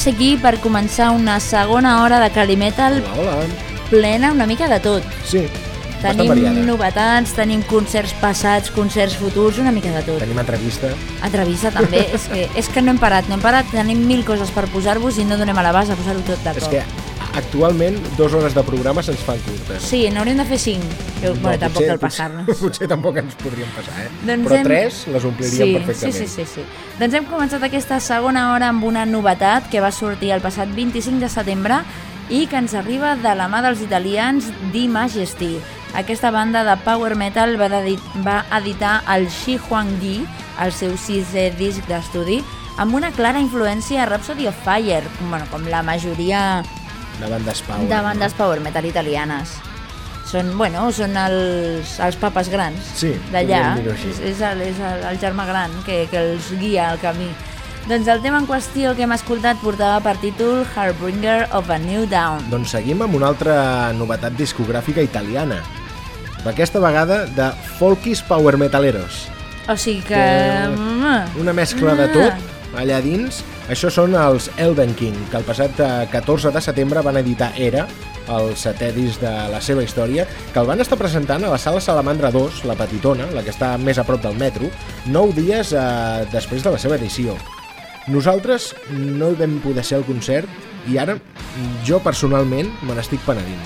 Ser aquí per començar una segona hora de Calimetal Hola, hola. plena una mica de tot. Sí, Tenim variada. novetats, tenim concerts passats, concerts futurs, una mica de tot. Tenim entrevista. Entrevista també, és que, és que no hem parat, no hem parat, tenim mil coses per posar-vos i no donem a l'abast a posar-ho tot de És cop. que actualment dues hores de programa se'ns fan curtes. Sí, n'hauríem de fer cinc. Jo, bueno, tampoc cal passar-nos. Potser, potser tampoc ens podríem passar, eh? Doncs Però hem- tres les ompliríem sí, perfectament. Sí, sí, sí, sí. Doncs hem començat aquesta segona hora amb una novetat que va sortir el passat 25 de setembre i que ens arriba de la mà dels italians The Majesty. Aquesta banda de power metal va, va editar el Shi Huang Di, el seu sisè disc d'estudi, amb una clara influència a Rhapsody of Fire, bueno, com la majoria De bandes power. de bandes power metal italianes. Són, bueno, són els, els papes grans Sí, d'allà. És, és, el, és el, el germà gran que, que els guia al camí. Doncs el tema en qüestió que hem escoltat portava per títol Heartbringer of a New Down. Doncs seguim amb una altra novetat discogràfica italiana. Aquesta vegada de Folkis Power Metaleros. O sigui que... Que- Mm. Una mescla de Ah. tot allà dins. Això són els Elven King, que el passat eh, 14 de setembre van editar Era, el setè disc de la seva història, que el van estar presentant a la sala Salamandra 2, la petitona, la que està més a prop del metro, nou dies eh, després de la seva edició. Nosaltres no hi vam poder ser al concert i ara jo personalment me n'estic penedint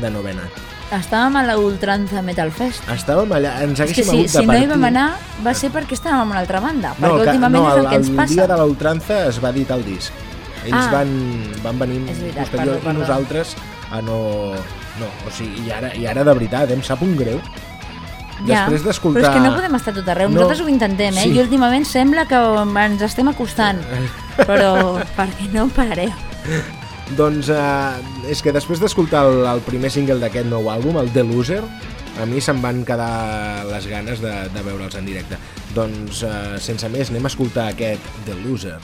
de no haver anat. Estàvem a la Ultranza Metal Fest. Estàvem allà, ens haguéssim si, hagut de si no hi partir. vam anar va ser perquè estàvem en una altra banda, perquè que- últimament no, és el que ens el passa. dia de l'Ultranza es va editar el disc. Ells Ah. van, van venir veritat, posterior perdó, perdó. i nosaltres a no... No, o sigui, i ara, i ara de veritat, em sap un greu. Ja, Després d'escoltar... Però és que no podem estar tot arreu. No. Nosaltres ho intentem, eh? Sí. I últimament sembla que ens estem acostant. Però perquè no pareu. Doncs eh, és que després d'escoltar el, el primer single d'aquest nou àlbum, el The Loser, a mi se'm van quedar les ganes de, de veure'ls en directe. Doncs, eh, sense més, anem a escoltar aquest The Loser.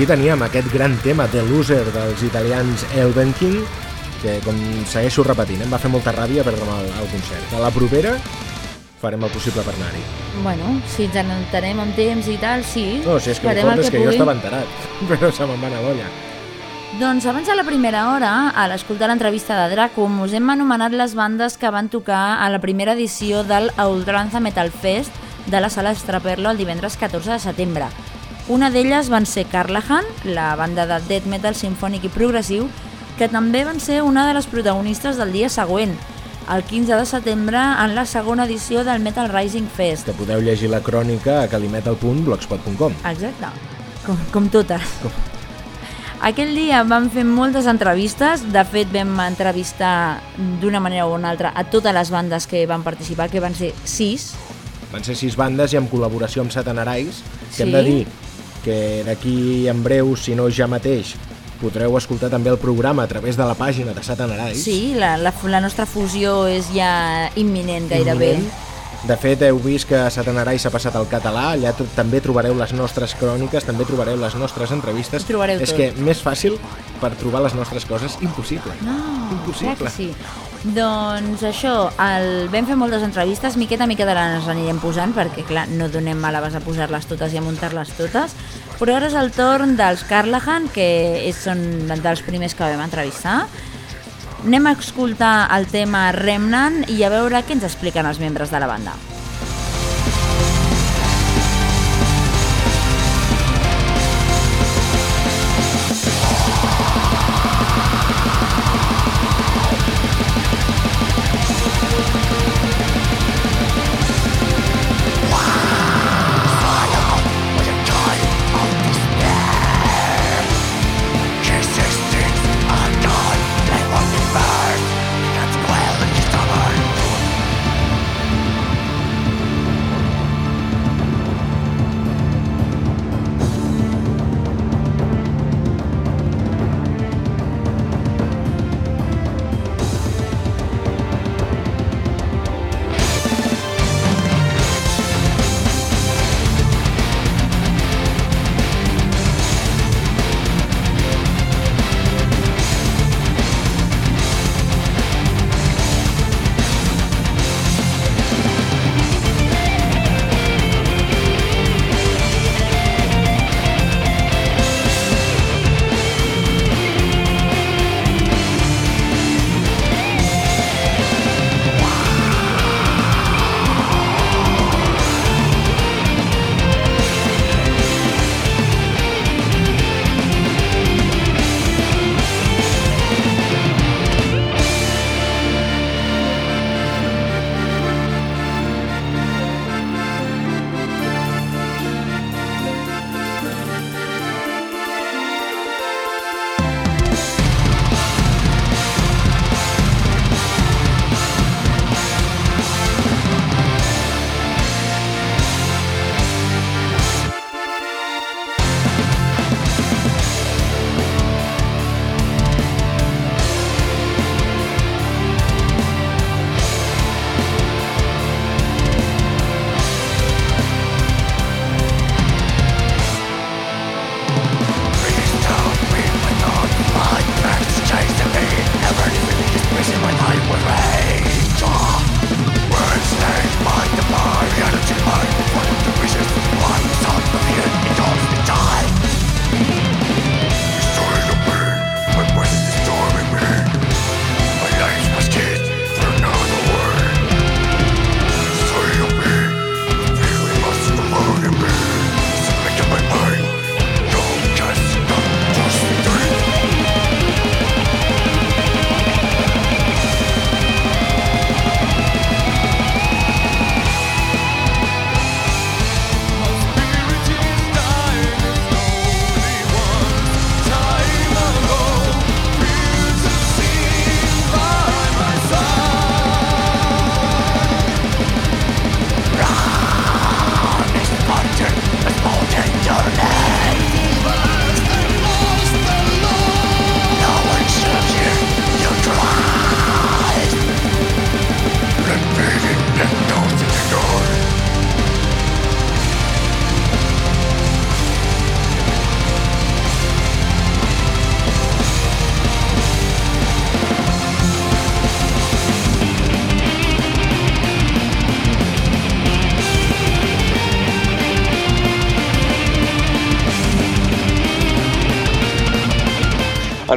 Aquí teníem aquest gran tema de loser dels italians Elven King, que com segueixo repetint, em va fer molta ràbia perdre'm el, el concert. A la propera farem el possible per anar-hi. Bueno, si ens en entenem amb temps i tal, sí. No, si és que farem el és que jo estava enterat, però se me'n va anar l'olla. Doncs abans de la primera hora, a l'escoltar l'entrevista de Dracum, us hem anomenat les bandes que van tocar a la primera edició del Ultranza Metal Fest de la sala Estraperlo el divendres 14 de setembre. Una d'elles van ser Carlahan, la banda de death metal sinfònic i progressiu, que també van ser una de les protagonistes del dia següent, el 15 de setembre, en la segona edició del Metal Rising Fest. Que podeu llegir la crònica a calimetal.blogspot.com. Exacte, com, com totes. Aquell dia vam fer moltes entrevistes, de fet vam entrevistar d'una manera o una altra a totes les bandes que van participar, que van ser sis. Van ser sis bandes i amb col·laboració amb Satanarais, que hem Sí. de dir que d'aquí en breu, si no ja mateix, podreu escoltar també el programa a través de la pàgina de Satanarais. Sí, la, la, la nostra fusió és ja imminent gairebé. Imminent. De fet, heu vist que Satanarai s'ha passat al català, allà també trobareu les nostres cròniques, també trobareu les nostres entrevistes. Ho trobareu És tot. que més fàcil per trobar les nostres coses, impossible. No, Impossible. clar que sí. Doncs això, el, vam fer moltes entrevistes, miqueta a miqueta les anirem posant, perquè clar, no donem mala base a posar-les totes i a muntar-les totes, però ara és el torn dels Carlahan, que són dels primers que vam entrevistar. Anem a escoltar el tema Remnant i a veure què ens expliquen els membres de la banda.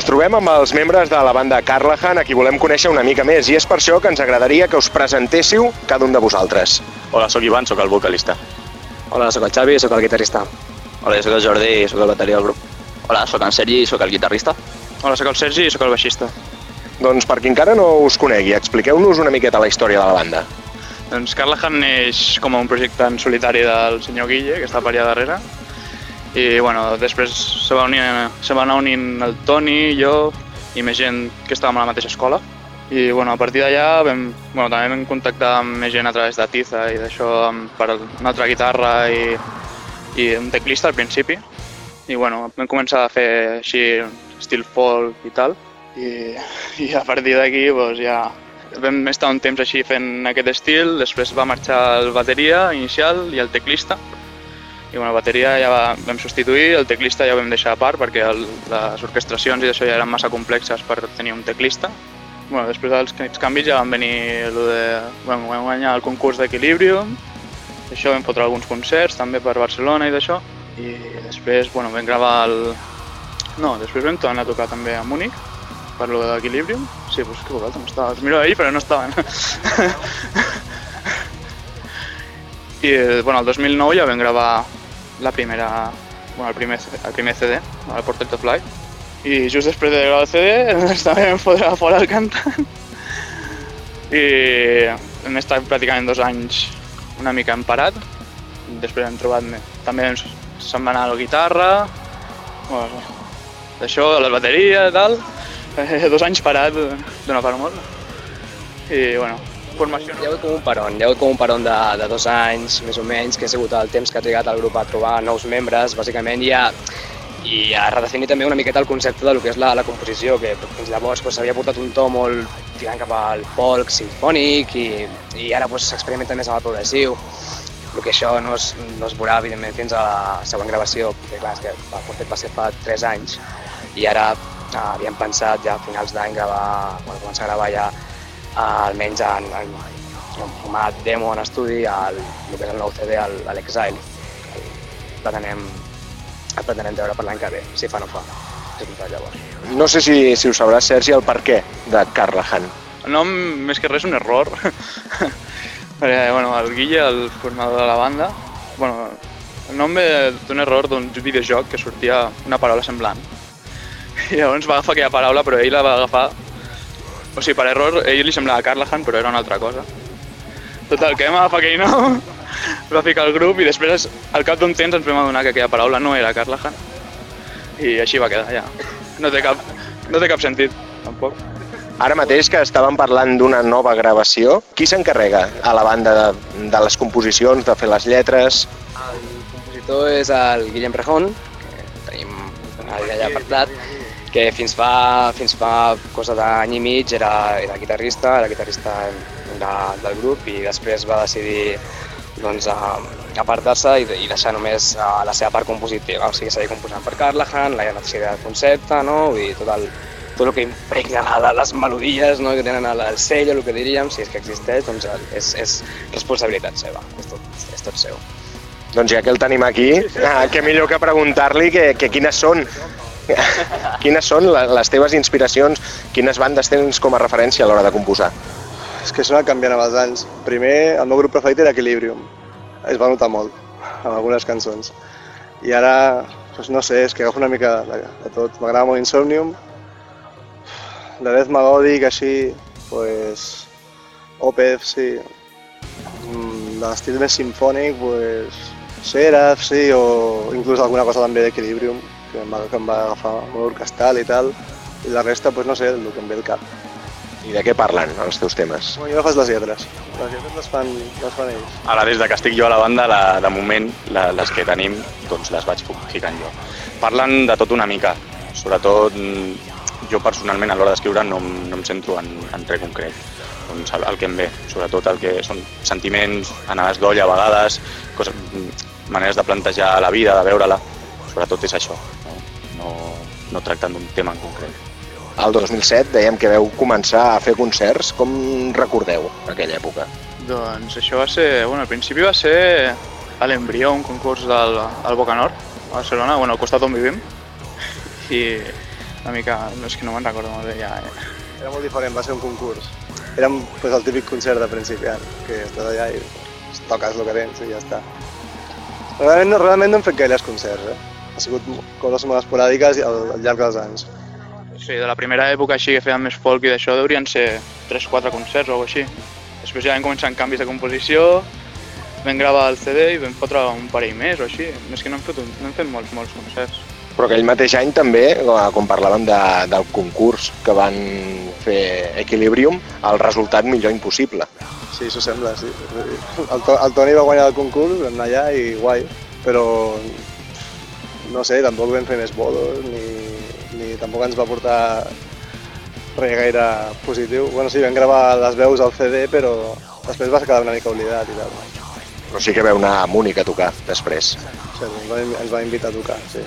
Ens trobem amb els membres de la banda Carlahan, a qui volem conèixer una mica més, i és per això que ens agradaria que us presentéssiu cada un de vosaltres. Hola, sóc Ivan, sóc el vocalista. Hola, sóc el Xavi, sóc el guitarrista. Hola, sóc el Jordi sóc el bateria del grup. Hola, sóc en Sergi sóc el guitarrista. Hola, sóc el Sergi i sóc el baixista. Doncs per qui encara no us conegui, expliqueu-nos una miqueta la història de la banda. Doncs Carlahan neix com a un projecte en solitari del senyor Guille, que està per allà darrere, i bueno, després se va, unir, se va anar unint el Toni, jo i més gent que estàvem a la mateixa escola. I bueno, a partir d'allà vam, bueno, també vam contactar amb més gent a través de Tiza i d'això per una altra guitarra i, i un teclista al principi. I bueno, vam començar a fer així estil folk i tal. I, i a partir d'aquí doncs, ja vam estar un temps així fent aquest estil, després va marxar el bateria inicial i el teclista i bueno, la bateria ja va, vam substituir, el teclista ja ho vam deixar a part perquè el, les orquestracions i això ja eren massa complexes per tenir un teclista. Bueno, després dels canvis ja van venir el de, bueno, vam guanyar el concurs d'Equilibrium, això vam fotre alguns concerts també per Barcelona i d'això, i després bueno, vam gravar el... No, després vam tornar a tocar també a Múnich, per lo d'Equilibrium. Sí, doncs que vosaltres no estava. Els miro ahir, però no estaven. I bueno, el 2009 ja vam gravar la primera, bueno, el primer, el primer CD, el Portrait of Life. I just després de gravar el CD ens vam fotre fora el cantant. I hem estat pràcticament dos anys una mica emparat. Després hem trobat també se'n va anar la guitarra, bueno, d'això, la bateria i tal. Eh, dos anys parat d'una part molt. I bueno, formació. Hi ha hagut com un peron, hi ha hagut com un peron de, de dos anys, més o menys, que ha sigut el temps que ha trigat el grup a trobar nous membres, bàsicament, i a, i a redefinir també una miqueta el concepte del que és la, la composició, que fins llavors s'havia doncs, portat un to molt tirant cap al folk sinfònic i, i ara s'experimenta doncs, més amb el progressiu. El que això no es, no es veurà, evidentment, fins a la següent gravació, perquè clar, és que el Portet va ser fa 3 anys i ara eh, havíem pensat ja a finals d'any gravar, bueno, començar a gravar ja almenys en, en, en format demo en estudi al, el que és el nou CD, l'Exile. Pretenem, el pretenem veure per l'any que ve, si fa no fa. Llavors. No sé si, si ho sabràs, Sergi, el per què de Carlahan. El nom, més que res, un error. Perquè, bueno, el Guille, el formador de la banda, bueno, el nom ve d'un error d'un videojoc que sortia una paraula semblant. I llavors va agafar aquella paraula, però ell la va agafar o sigui, per error, ell li semblava Carlahan, però era una altra cosa. Total, que vam agafar aquell nom, va ficar el grup i després, al cap d'un temps, ens vam adonar que aquella paraula no era Carlahan. I així va quedar, ja. No té cap, no té cap sentit, tampoc. Ara mateix que estàvem parlant d'una nova gravació, qui s'encarrega a la banda de, de les composicions, de fer les lletres? El compositor és el Guillem Rejón, que tenim allà apartat, que fins fa, fins fa cosa d'any i mig era, era guitarrista, era guitarrista de, del grup i després va decidir doncs, apartar-se i, i deixar només la seva part compositiva, o sigui, seguir composant per Carlahan, la necessitat del concepte, no? Dir, tot el, tot el que impregna les melodies no? que tenen el, el sello, el que diríem, si és que existeix, doncs és, és responsabilitat seva, és tot, és tot seu. Doncs ja que el tenim aquí, eh, què millor que preguntar-li que, que quines són Quines són les teves inspiracions? Quines bandes tens com a referència a l'hora de composar? És que això anat canviant amb els anys. Primer, el meu grup preferit era Equilibrium. Es va notar molt, amb algunes cançons. I ara, doncs no sé, és que agafo una mica de, de tot. M'agrada molt Insomnium. De Death Melodic, així, pues, Opeth, sí. Mm, de l'estil més sinfònic, pues, Seraph, sí, o inclús alguna cosa també d'Equilibrium que em va, que em va agafar molt orquestal i tal, i la resta, pues, no sé, el que em ve al cap. I de què parlen els teus temes? Bueno, jo fas les lletres, les lletres les fan, les fan ells. Ara, des de que estic jo a la banda, la, de moment, la, les que tenim, doncs les vaig ficant jo. Parlen de tot una mica, sobretot jo personalment a l'hora d'escriure no, no em centro en, en res concret doncs el, el que em ve, sobretot el que són sentiments, anades d'olla a vegades, coses, maneres de plantejar la vida, de veure-la, sobretot és això no, no tractant d'un tema en concret. Al 2007 dèiem que veu començar a fer concerts. Com recordeu aquella època? Doncs això va ser... Bueno, al principi va ser a l'embrió, un concurs del al Boca Nord, a Barcelona, bueno, al costat on vivim. I una mica, no és que no me'n recordo molt bé ja. Eh. Era molt diferent, va ser un concurs. Era pues, el típic concert de principiant, que estàs allà i toques el que tens i ja està. Realment, no, realment no hem fet gaires concerts, eh? Ha sigut coses molt esporàdiques al, al llarg dels anys. Sí, de la primera època així que fèiem més folk i d'això deurien ser 3-4 concerts o així. Després ja vam començar amb canvis de composició, vam gravar el CD i vam fotre un parell més o així. És que no hem fet, un, no hem fet molts, molts concerts. Però aquell mateix any també, com parlàvem de, del concurs que van fer Equilibrium, el resultat millor impossible. Sí, això sembla, sí. El, el Toni va guanyar el concurs, vam anar allà i guai, però no sé, tampoc vam fer més bolos, ni, ni tampoc ens va portar res gaire positiu. Bueno, sí, vam gravar les veus al CD, però després va quedar una mica oblidat i tal. Però sí que veu anar a Múnich a tocar després. Sí, ens va, ens va invitar a tocar, sí.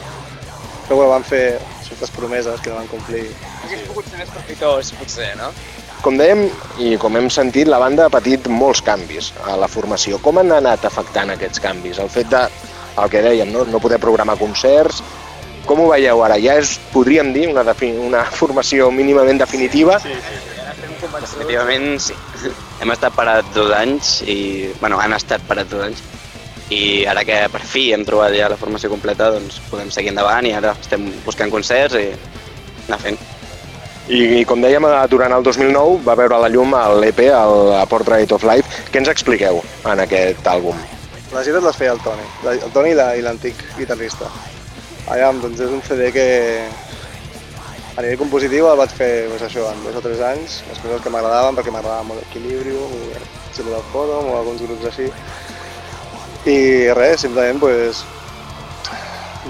Però bueno, van fer certes promeses que no van complir. Hauria pogut ser més profitós, potser, no? Com dèiem i com hem sentit, la banda ha patit molts canvis a la formació. Com han anat afectant aquests canvis? El fet de, el que dèiem, no, no poder programar concerts, com ho veieu ara? Ja és, podríem dir, una, una formació mínimament definitiva? Sí, sí. Definitivament sí. Hem estat parats dos anys i, bueno, han estat parats dos anys i ara que per fi hem trobat ja la formació completa doncs podem seguir endavant i ara estem buscant concerts i anar fent. I, i com dèiem, eh, durant el 2009 va veure la llum l'EP, el Portrait of Life. Què ens expliqueu en aquest àlbum? Les lletres les feia el Toni, el Toni i l'antic guitarrista. Aviam, doncs és un CD que a nivell compositiu el vaig fer doncs, això, en dos o tres anys, les coses que m'agradaven perquè m'agradava molt Equilibrium, Silver Forum o alguns grups així. I res, simplement pues,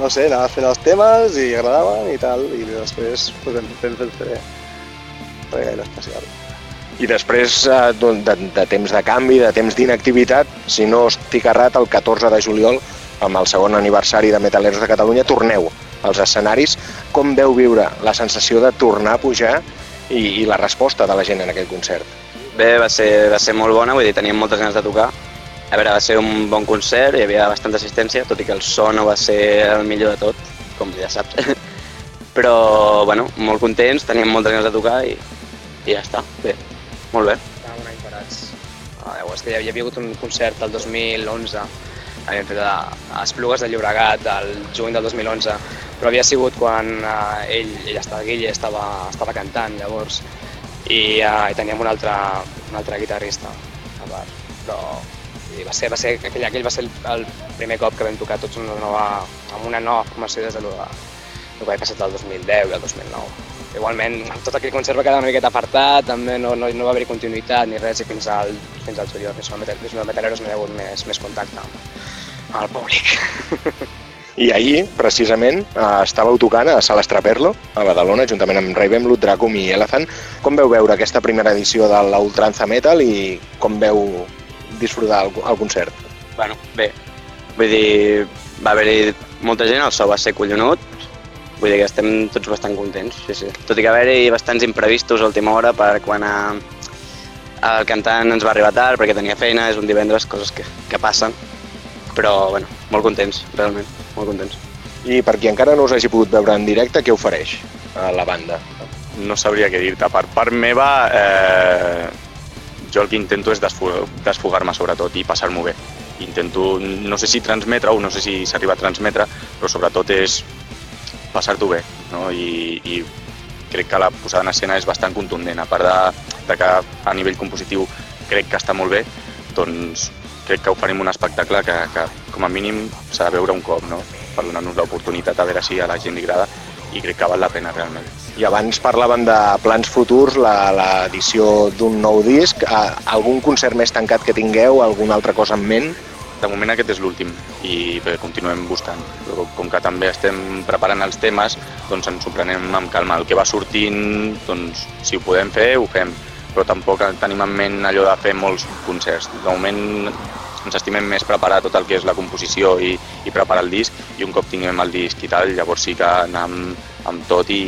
no sé, anava fent els temes i agradaven i tal, i després pues, vam fer el CD. Res gaire especial. I després eh, de, de temps de canvi, de temps d'inactivitat, si no estic errat, el 14 de juliol amb el segon aniversari de Metaleros de Catalunya, torneu als escenaris. Com veu viure la sensació de tornar a pujar i, i la resposta de la gent en aquell concert? Bé, va ser, va ser molt bona, vull dir, teníem moltes ganes de tocar. A veure, va ser un bon concert, hi havia bastanta assistència, tot i que el so no va ser el millor de tot, com ja saps. Però, bueno, molt contents, teníem moltes ganes de tocar i, i ja està, bé, molt bé. Estàvem un any parats. Ah, és que hi havia hagut un concert el 2011 havíem fet a, a Esplugues de Llobregat el juny del 2011, però havia sigut quan eh, ell, ell estava, Guille estava, estava cantant llavors i, eh, i teníem un altre, un altre guitarrista a part, però i va ser, va ser, aquell, aquell va ser el, el primer cop que vam tocar tots una nova, amb una nova formació des de lo, el que havia passat el 2010 i el 2009. Igualment, tot aquell concert va quedar una miqueta apartat, també no, no, no va haver continuïtat ni res, i fins al, fins al juliol, fins al Metaleros no hi ha hagut més, més contacte amb, al públic. I ahir, precisament, eh, estàveu tocant a Sala Estraperlo, a Badalona, juntament amb Raven, Blood Dracum i Elephant. Com veu veure aquesta primera edició de l'Ultranza Metal i com veu disfrutar el, el concert? Bueno, bé. Vull dir, va haver-hi molta gent, el so va ser collonut, vull dir que estem tots bastant contents, sí, sí. Tot i que haver-hi bastants imprevistos a última hora per quan a, el cantant ens va arribar tard perquè tenia feina, és un divendres, coses que, que passen, però bueno, molt contents, realment, molt contents. I per qui encara no us hagi pogut veure en directe, què ofereix a la banda? No sabria què dir-te. Per part meva, eh, jo el que intento és desfogar-me sobretot i passar-m'ho bé. Intento, no sé si transmetre o no sé si s'arriba a transmetre, però sobretot és passar-t'ho bé. No? I, I crec que la posada en escena és bastant contundent. A part de, de que a nivell compositiu crec que està molt bé, doncs crec que oferim un espectacle que, que com a mínim s'ha de veure un cop, no? per donar-nos l'oportunitat a veure si a la gent li agrada i crec que val la pena realment. I abans parlaven de plans futurs, l'edició d'un nou disc, algun concert més tancat que tingueu, alguna altra cosa en ment? De moment aquest és l'últim i bé, continuem buscant. Però com que també estem preparant els temes, doncs ens ho prenem amb calma. El que va sortint, doncs si ho podem fer, ho fem però tampoc tenim en ment allò de fer molts concerts. De moment ens estimem més preparar tot el que és la composició i, i preparar el disc i un cop tinguem el disc i tal, llavors sí que anem amb tot i,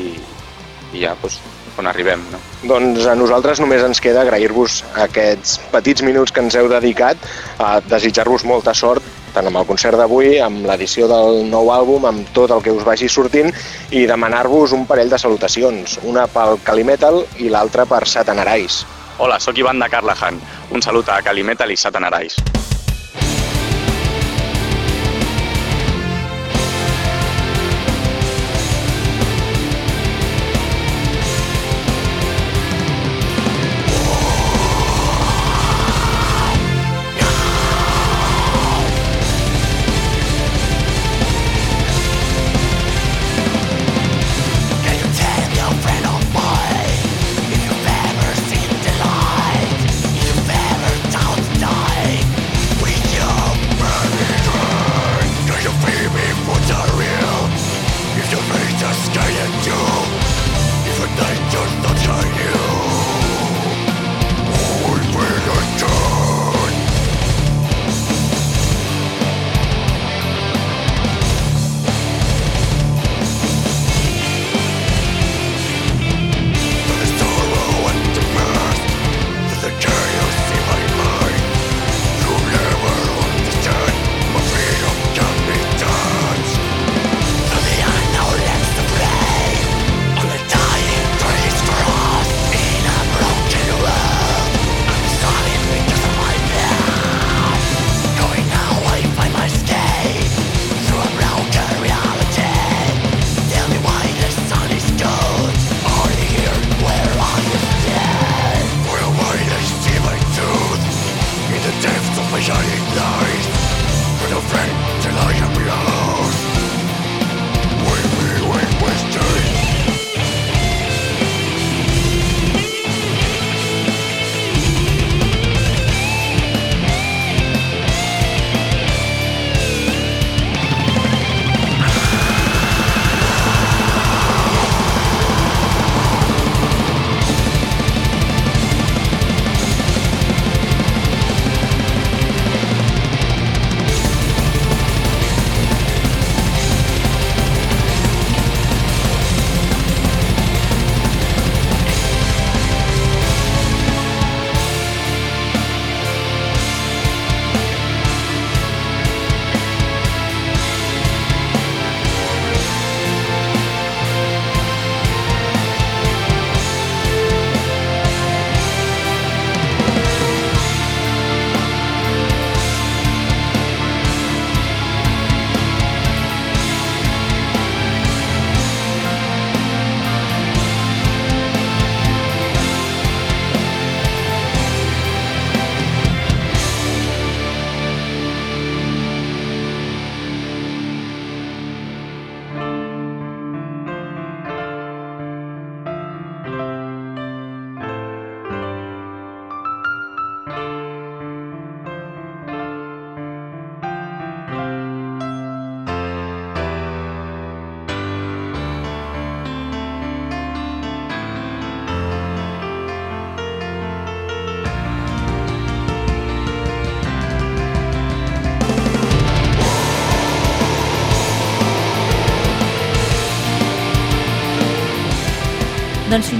i ja doncs, on arribem. No? Doncs a nosaltres només ens queda agrair-vos aquests petits minuts que ens heu dedicat, a desitjar-vos molta sort tant amb el concert d'avui, amb l'edició del nou àlbum, amb tot el que us vagi sortint i demanar-vos un parell de salutacions, una pel Calimetal i l'altra per Satanarais. Hola, sóc Ivan de Carlahan. Un salut a Calimetal i Satanarais.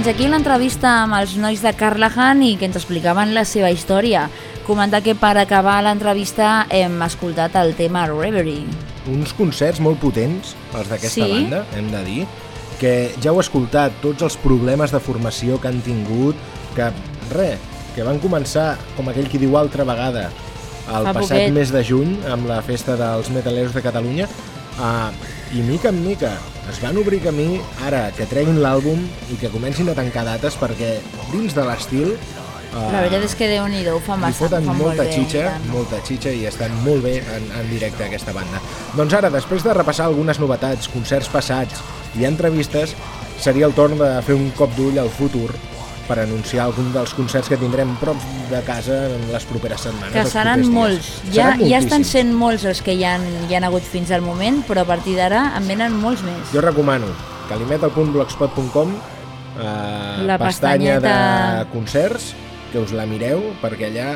Aquí l'entrevista amb els nois de Carlahan i que ens explicaven la seva història. Comentar que per acabar l'entrevista hem escoltat el tema Reverie. Uns concerts molt potents, els d'aquesta Sí. banda, hem de dir, que ja heu escoltat, tots els problemes de formació que han tingut, que, res, que van començar, com aquell qui diu altra vegada, el Fa passat poquet. mes de juny, amb la festa dels metaleros de Catalunya, uh, i mica en mica es van obrir camí ara que treguin l'àlbum i que comencin a tancar dates perquè dins de l'estil uh, La veritat és que déu nhi ho fan bastant, foten fan molta molt bé. xitxa, tant. molta xitxa i estan molt bé en, en directe aquesta banda. Doncs ara, després de repassar algunes novetats, concerts passats i entrevistes, seria el torn de fer un cop d'ull al futur per anunciar algun dels concerts que tindrem prop de casa en les properes setmanes. Que seran molts. Ja, Seran ja estan sent molts els que hi han, hi han hagut fins al moment, però a partir d'ara en venen molts més. Jo recomano calimetal.blogspot.com eh, La pestanya de concerts, que us la mireu, perquè allà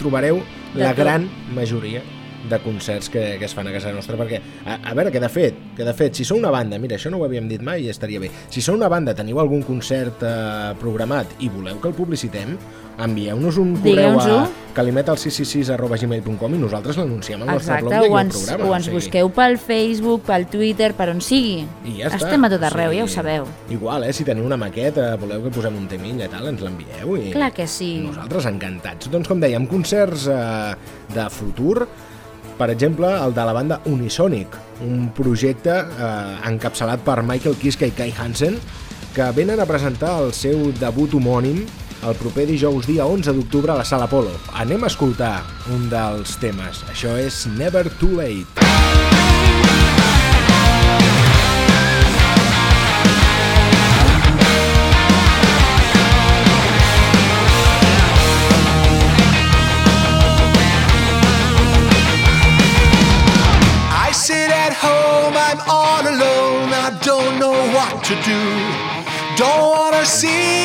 trobareu la gran majoria de concerts que, que es fan a casa nostra, perquè, a, a veure, que de fet, que de fet, si sou una banda, mira, això no ho havíem dit mai i estaria bé, si sou una banda, teniu algun concert eh, programat i voleu que el publicitem, envieu-nos un correu a Digueu-nos-ho. calimetal666 i nosaltres l'anunciem al nostre Exacte, blog i o ens, programa. o ens busqueu pel Facebook, pel Twitter, per on sigui. I ja està. Estem a tot arreu, O sigui, ja ho sabeu. Igual, eh, si teniu una maqueta, voleu que posem un temilla i tal, ens l'envieu i... Clar que sí. Nosaltres encantats. Doncs com dèiem, concerts eh, de futur, per exemple, el de la banda Unisonic, un projecte eh, encapçalat per Michael Kiske i Kai Hansen, que venen a presentar el seu debut homònim el proper dijous dia 11 d'octubre a la Sala Polo. Anem a escoltar un dels temes. Això és Never Too Late. I to do. Don't wanna see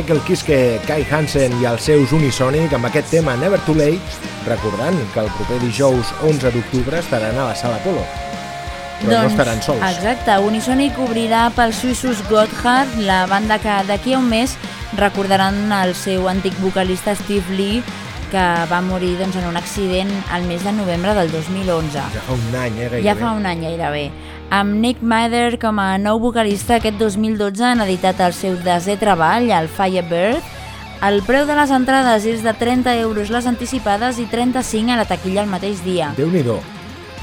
Michael Kiske, Kai Hansen i els seus Unisonic amb aquest tema Never Too Late, recordant que el proper dijous 11 d'octubre estaran a la Sala Polo. Però no estaran sols. Exacte, Unisonic obrirà pels suïssos Gotthard, la banda que d'aquí a un mes recordaran el seu antic vocalista Steve Lee, que va morir doncs, en un accident al mes de novembre del 2011. Ja fa un any, eh, gairebé. Ja fa un any gairebé. Amb Nick Mather com a nou vocalista, aquest 2012 han editat el seu desè treball, el Firebird. El preu de les entrades és de 30 euros les anticipades i 35 a la taquilla el mateix dia. Déu-n'hi-do.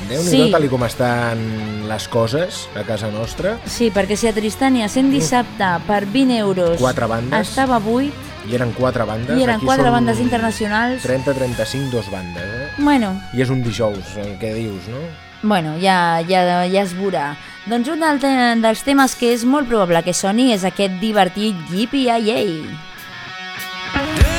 Déu-n'hi-do, Sí. tal com estan les coses a casa nostra. Sí, perquè si a Tristània sent dissabte per 20 euros Quatre bandes. estava buit I eren quatre bandes. i eren aquí quatre bandes internacionals, 30-35, dos bandes, eh? bueno, I és un dijous, el que dius, no? Bueno ja, ja, ja es veurà. Doncs un te dels temes que és molt probable que soni és aquest divertit Yippee-Yay. Down,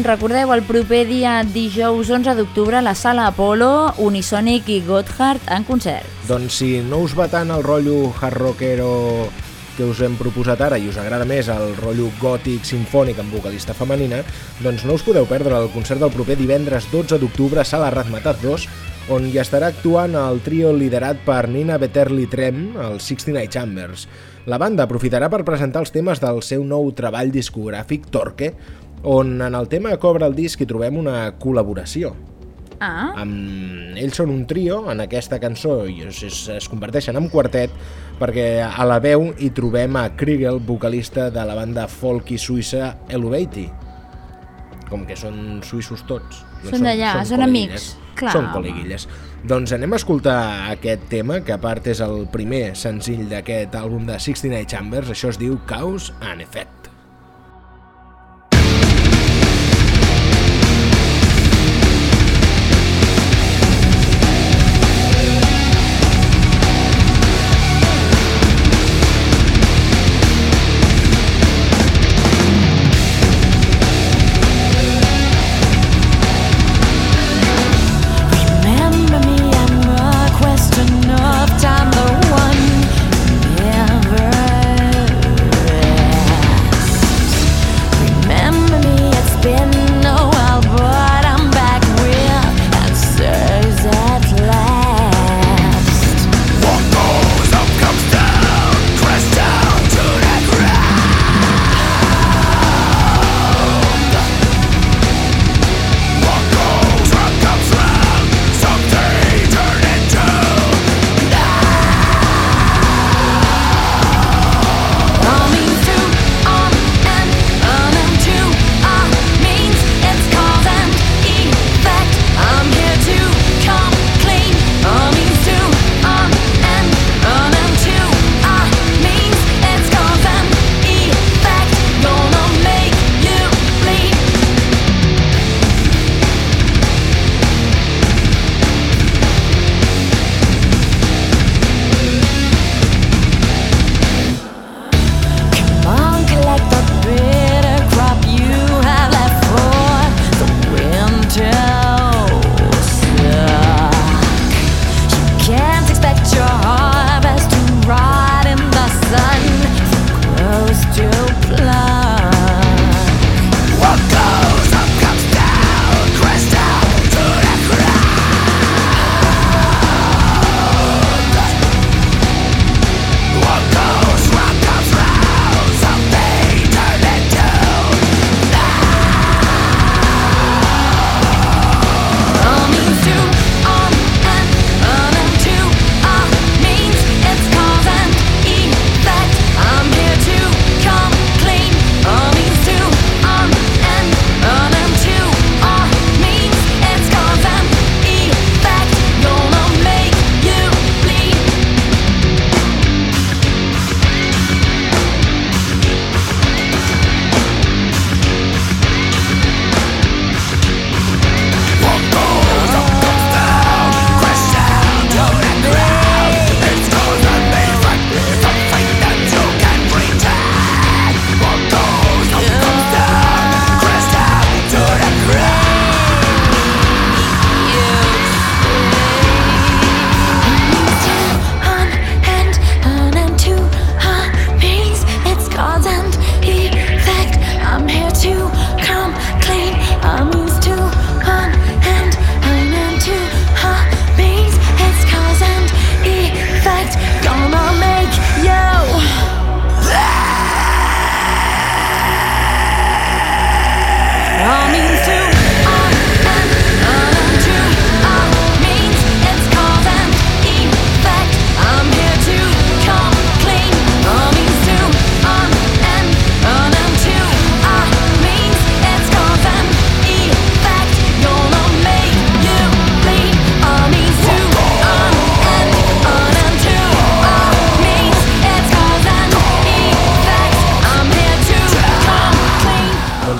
doncs recordeu el proper dia dijous 11 d'octubre a la Sala Apolo, Unisonic i Gotthard en concert. Doncs si no us va tant el rotllo hard rockero que us hem proposat ara i us agrada més el rotllo gòtic sinfònic amb vocalista femenina, doncs no us podeu perdre el concert del proper divendres 12 d'octubre a Sala Razmetat 2 on hi estarà actuant el trio liderat per Nina Beterli Trem, el 69 Chambers. La banda aprofitarà per presentar els temes del seu nou treball discogràfic Torque, on en el tema Cobra el disc hi trobem una col·laboració. Ah. Amb... Ells són un trio, en aquesta cançó i es, es, es converteixen en quartet perquè a la veu hi trobem a Kriegel, vocalista de la banda folk i suïssa Elevaty. Com que són suïssos tots. No són d'allà, són, són amics. Clar, són col·leguilles. Doncs anem a escoltar aquest tema, que a part és el primer senzill d'aquest àlbum de 69 Chambers, això es diu Chaos and Effect.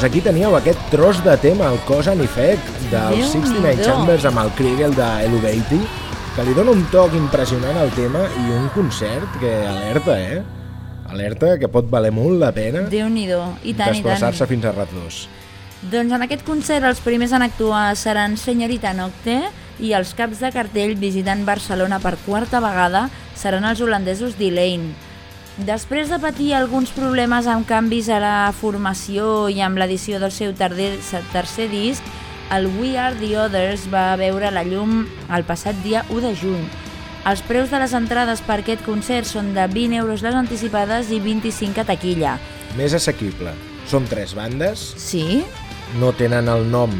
Doncs aquí teníeu aquest tros de tema al cos en efect, del 69 Chambers amb el Kriegel de Elevating que li dona un toc impressionant al tema i un concert que alerta, eh? Alerta que pot valer molt la pena i tant, desplaçar-se fins a Rat2. Doncs en aquest concert els primers en actuar seran Senyorita Nocte i els caps de cartell visitant Barcelona per quarta vegada seran els holandesos d'Elaine Després de patir alguns problemes amb canvis a la formació i amb l'edició del seu tarder, tercer disc, el We Are The Others va veure la llum el passat dia 1 de juny. Els preus de les entrades per aquest concert són de 20 euros les anticipades i 25 a taquilla. Més assequible. Són tres bandes. Sí. No tenen el nom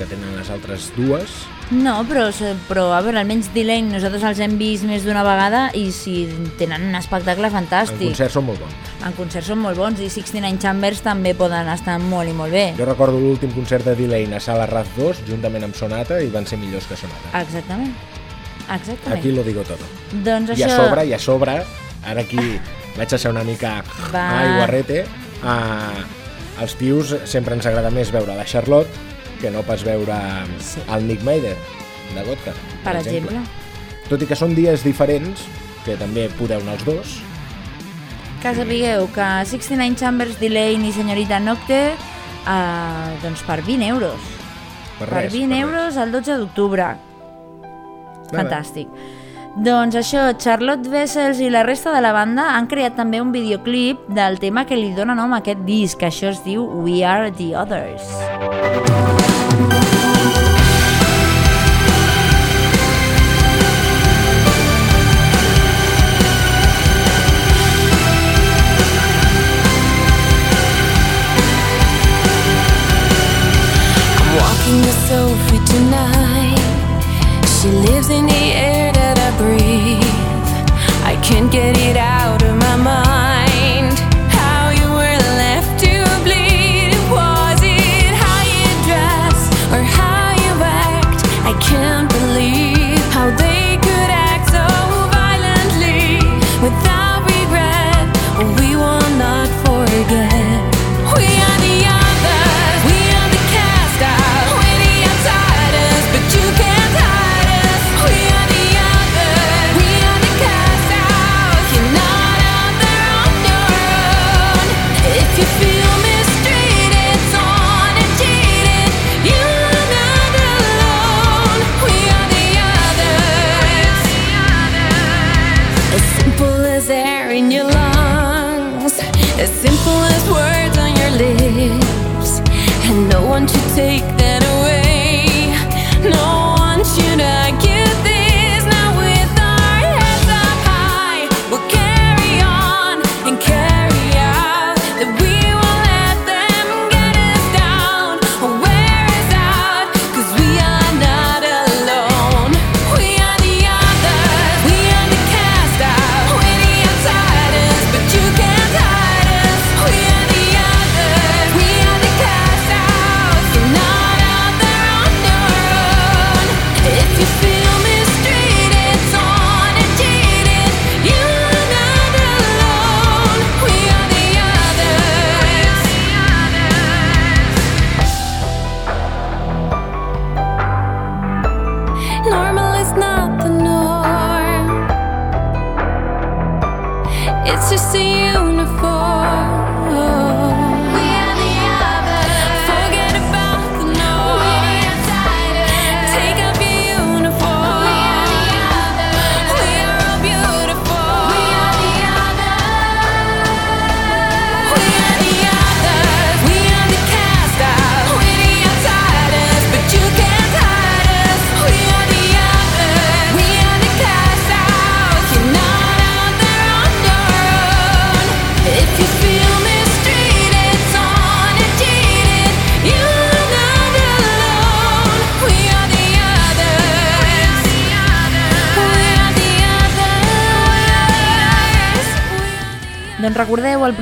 que tenen les altres dues no, però, però a veure, almenys Delane nosaltres els hem vist més d'una vegada i si tenen un espectacle En fantàstic. concerts són molt bons. En concerts són molt bons i 69 Chambers també poden estar molt i molt bé. Jo recordo l'últim concert de Delane a Sala Raz 2, juntament amb Sonata, i van ser millors que Sonata. Exactament. Exactament. Aquí lo digo todo. Doncs I a això... sobre, i a sobre, ara aquí vaig a ser una mica Va. aiguarrete, uh, als tios sempre ens agrada més veure la Charlotte que no pas veure Sí. el Nick Maider, de Vodka, Per exemple. Tot i que són dies diferents, que també podeu anar els dos, Que sapigueu que 69 Chambers, Delane i Senyorita Nocte eh, doncs per 20 euros. per, per res. 20 per euros el 12 d'octubre. Res. Fantàstic. Doncs això, Charlotte Vessels i la resta de la banda han creat també un videoclip del tema que li dona nom a aquest disc, que això es diu We Are The Others. I'm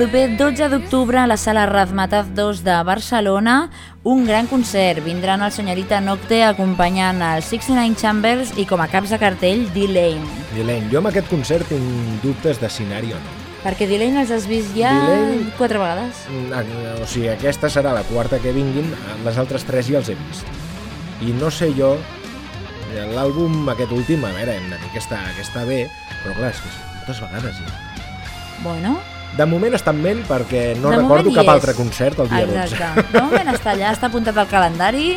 proper 12 d'octubre a la sala Razmataz 2 de Barcelona, un gran concert. Vindran el senyorita Nocte acompanyant els 69 Chambers i com a caps de cartell, D-Lane. Dilent, jo amb aquest concert tinc dubtes de si anar-hi o no. Perquè D-Lane els has vist ja D-Lane- quatre vegades. Mm, ah, O sigui, aquesta serà la quarta que vinguin, les altres tres ja els he vist. I no sé jo, eh, l'àlbum aquest últim, a veure, hem de dir que està, que està bé, però clar, és que moltes vegades ja. Bueno, De moment està en ment perquè no De recordo cap és. altre concert el dia 12. exacte. De moment està allà, està apuntat al calendari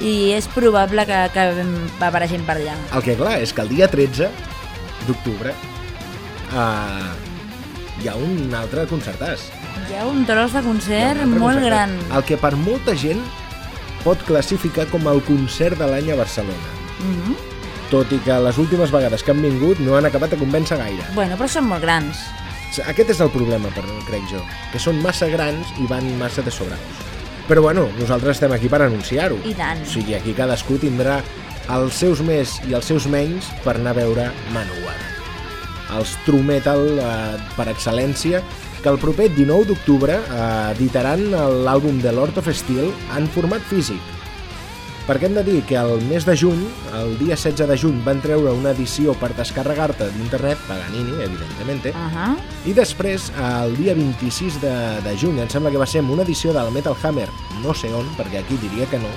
i és probable que, que apareixin per allà. El que clar és que el dia 13 d'octubre uh, hi ha un altre concertàs. Hi ha un tros de concert molt concert. gran. El que per molta gent pot classificar com el concert de l'any a Barcelona. Mhm. Tot i que les últimes vegades que han vingut no han acabat de convèncer gaire. Bueno, però són molt grans. Aquest és el problema, per crec jo, que són massa grans i van massa de sobraus. Però bueno, nosaltres estem aquí per anunciar-ho. I tant. O sigui, aquí cadascú tindrà els seus més i els seus menys per anar a veure Manowar. Els true metal eh, per excel·lència, que el proper 19 d'octubre eh, editaran l'àlbum de Lord of Steel en format físic. Perquè hem de dir que el mes de juny, el dia 16 de juny, van treure una edició per descarregar-te d'internet, Paganini, evidentement, Uh -huh. i després, el dia 26 de, de juny, em sembla que va ser una edició del Metal Hammer, no sé on, perquè aquí diria que no,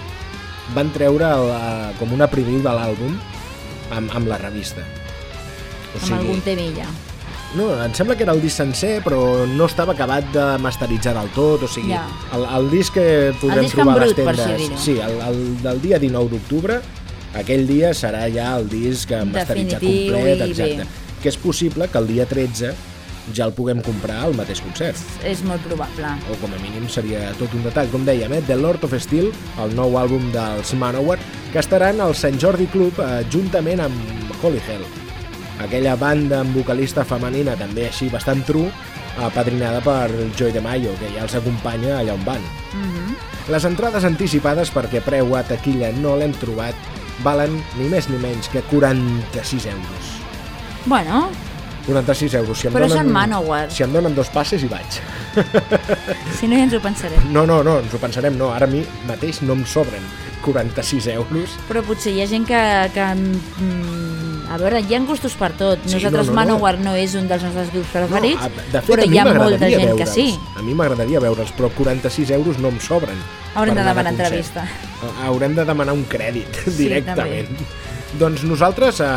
van treure el, eh, com una preview de l'àlbum amb, amb la revista. O Amb algun temilla. No, em sembla que era el disc sencer, però no estava acabat de masteritzar del tot, o sigui, Ja. el, el disc que podrem disc trobar a les tendes... dir-ho. sí, el, el del dia 19 d'octubre, aquell dia serà ja el disc masteritzat Definitiu complet, exacte. bé. Que és possible que el dia 13 ja el puguem comprar al mateix concert. És molt probable. O com a mínim seria tot un detall. Com dèiem, eh? The Lord of Steel, el nou àlbum dels Manowar, que estaran al Sant Jordi Club eh, juntament amb Holy Hell aquella banda amb vocalista femenina també així bastant true, apadrinada per Joy de Mayo, que ja els acompanya allà on van. Mhm. Les entrades anticipades, perquè preu a taquilla no l'hem trobat, valen ni més ni menys que 46 euros. Bueno, 46 euros. Si em Però donen, són Manowar. Si em donen dos passes hi vaig. si no ja ens ho pensarem. No, no, no, ens ho pensarem, no. Ara a mi mateix no em sobren 46 euros. Però potser hi ha gent que... que mm, a veure, hi ha gustos per tot. Sí, Nosaltres no, no, no. Manowar no és un dels nostres grups preferits, a- de fet, però a hi ha molta gent que sí. A mi m'agradaria veure'ls, però 46 euros no em sobren. Haurem de anar demanar entrevista. Haurem de demanar un crèdit Sí, directament. Doncs nosaltres eh,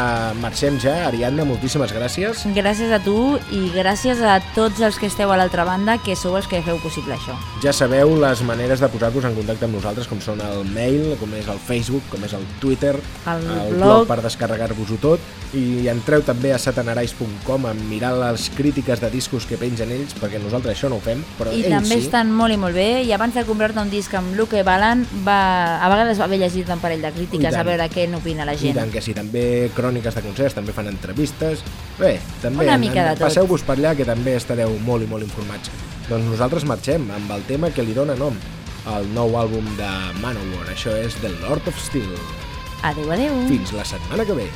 marxem ja. Ariadna, moltíssimes gràcies. Gràcies a tu i gràcies a tots els que esteu a l'altra banda, que sou els que feu possible això. Ja sabeu les maneres de posar-vos en contacte amb nosaltres, com són el mail, com és el Facebook, com és el Twitter, El blog blog. per descarregar-vos-ho tot, i entreu també a satanarais.com a mirar les crítiques de discos que pengen ells, perquè nosaltres això no ho fem, però I ells també sí. estan molt i molt bé, i abans de comprar-te un disc amb Luke Balan, va, a vegades va haver llegit un parell de crítiques a veure què n'opina la gent. Tant que sí, també cròniques de concerts, també fan entrevistes. Bé, també passeu-vos per allà que també estareu molt i molt informats. Doncs nosaltres marxem amb el tema que li dona nom al nou àlbum de Manowar. Això és The Lord of Steel. Adéu, adéu. Fins la setmana que ve.